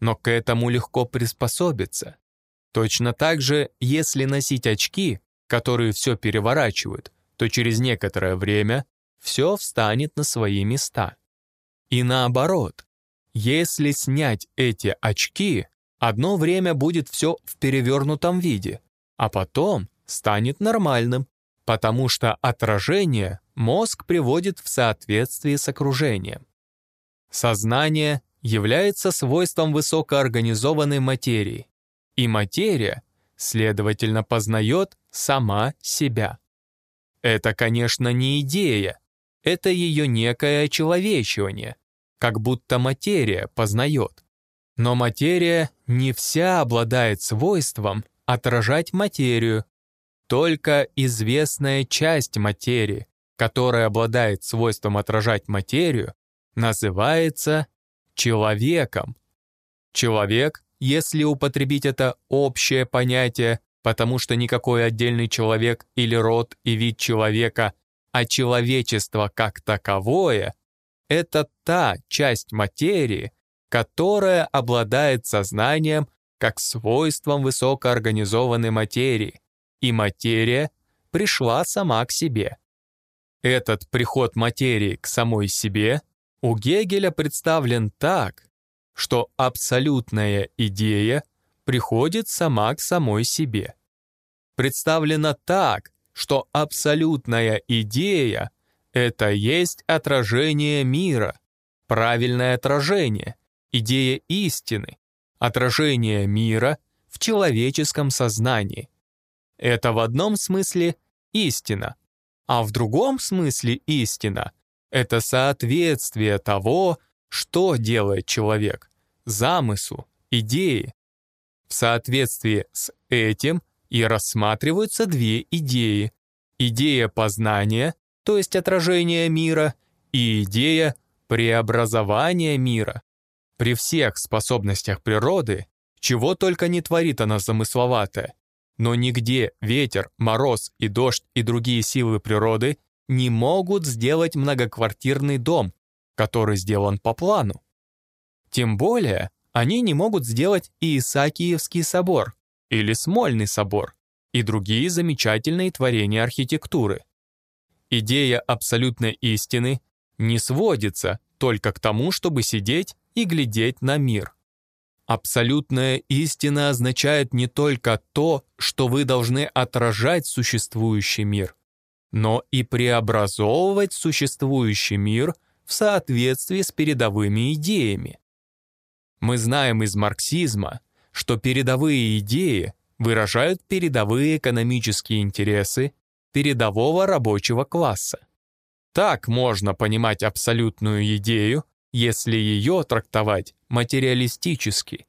но к этому легко приспособиться. Точно так же, если носить очки, которые все переворачивают, то через некоторое время все встанет на свои места. И наоборот, если снять эти очки, одно время будет все в перевернутом виде, а потом станет нормальным, потому что отражение мозг приводит в соответствие с окружением. Сознание является свойством высокоорганизованной материи, и материя, следовательно, познает сама себя. Это, конечно, не идея, это ее некое очеловечивание, как будто материя познает. Но материя не вся обладает свойством отражать материю. Только известная часть материи, которая обладает свойством отражать материю, называется человеком. Человек, если употребить это общее понятие, потому что никакой отдельный человек или род и вид человека, а человечество как таковое — это та часть материи, которая обладает сознанием как свойством высокоорганизованной материи, и материя пришла сама к себе. Этот приход материи к самой себе у Гегеля представлен так, что абсолютная идея приходит сама к самой себе. Представлено так, что абсолютная идея — это есть отражение мира, правильное отражение, идея истины, отражение мира в человеческом сознании. Это в одном смысле истина, а в другом смысле истина — это соответствие того, что делает человек, замыслу, идее. В соответствии с этим и рассматриваются две идеи. Идея познания, то есть отражение мира, и идея преобразования мира. При всех способностях природы, чего только не творит она замысловатое, но нигде ветер, мороз и дождь и другие силы природы не могут сделать многоквартирный дом, который сделан по плану. Тем более, они не могут сделать и Исаакиевский собор или Смольный собор и другие замечательные творения архитектуры. Идея абсолютной истины не сводится только к тому, чтобы сидеть и глядеть на мир. Абсолютная истина означает не только то, что вы должны отражать существующий мир, но и преобразовывать существующий мир в соответствии с передовыми идеями. Мы знаем из марксизма, что передовые идеи выражают передовые экономические интересы передового рабочего класса. Так можно понимать абсолютную идею, если ее трактовать материалистически.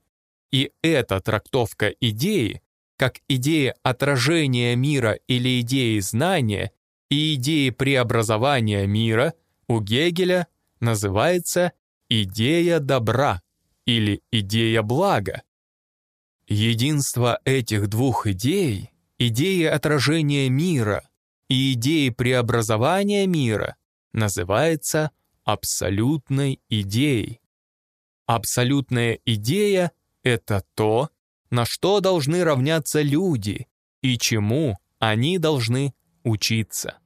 И эта трактовка идеи, как идея отражения мира или идеи знания и идеи преобразования мира, у Гегеля называется идея добра или идея блага. Единство этих двух идей, идеи отражения мира и идеи преобразования мира, называется абсолютной идеей. Абсолютная идея — это то, на что должны равняться люди и чему они должны учиться.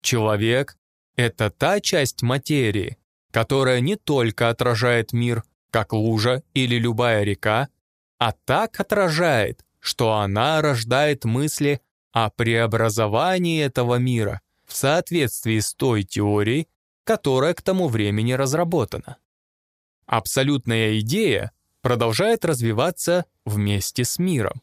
Человек — это та часть материи, которая не только отражает мир, как лужа или любая река, а так отражает, что она рождает мысли о преобразовании этого мира в соответствии с той теорией, которая к тому времени разработана. Абсолютная идея продолжает развиваться вместе с миром.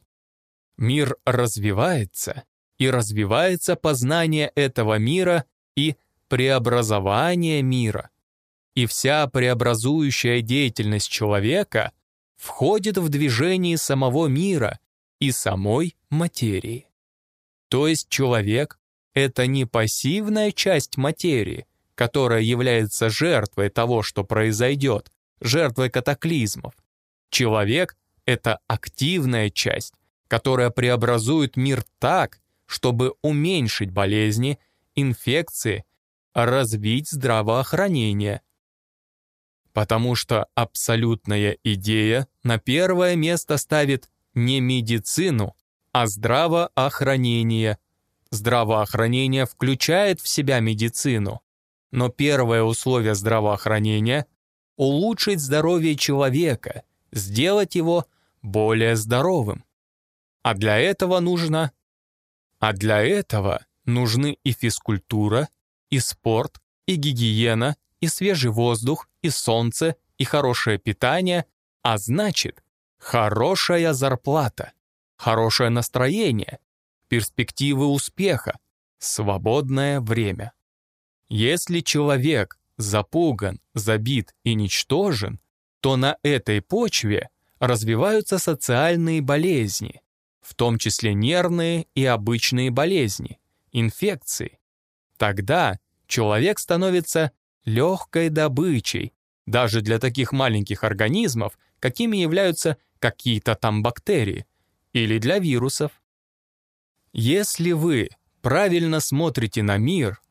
Мир развивается, и развивается познание этого мира и преобразование мира. И вся преобразующая деятельность человека входит в движение самого мира и самой материи. То есть человек — это не пассивная часть материи, которая является жертвой того, что произойдет, жертвой катаклизмов. Человек — это активная часть, которая преобразует мир так, чтобы уменьшить болезни, инфекции, развить здравоохранение. Потому что абсолютная идея на первое место ставит не медицину, а здравоохранение. Здравоохранение включает в себя медицину, но первое условие здравоохранения — улучшить здоровье человека, сделать его более здоровым. А для этого нужно... А для этого нужны и физкультура, и спорт, и гигиена, и свежий воздух, и солнце, и хорошее питание, а значит, хорошая зарплата, хорошее настроение, перспективы успеха, свободное время. Если человек запуган, забит и ничтожен, то на этой почве развиваются социальные болезни, в том числе нервные и обычные болезни, инфекции. Тогда человек становится легкой добычей, даже для таких маленьких организмов, какими являются какие-то там бактерии, или для вирусов. Если вы правильно смотрите на мир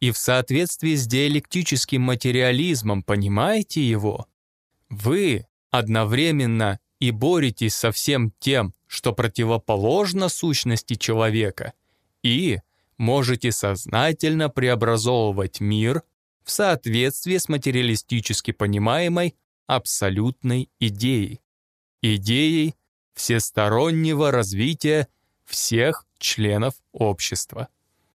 и в соответствии с диалектическим материализмом понимаете его, вы одновременно и боретесь со всем тем, что противоположно сущности человека, и можете сознательно преобразовывать мир в соответствии с материалистически понимаемой абсолютной идеей, идеей всестороннего развития всех членов общества.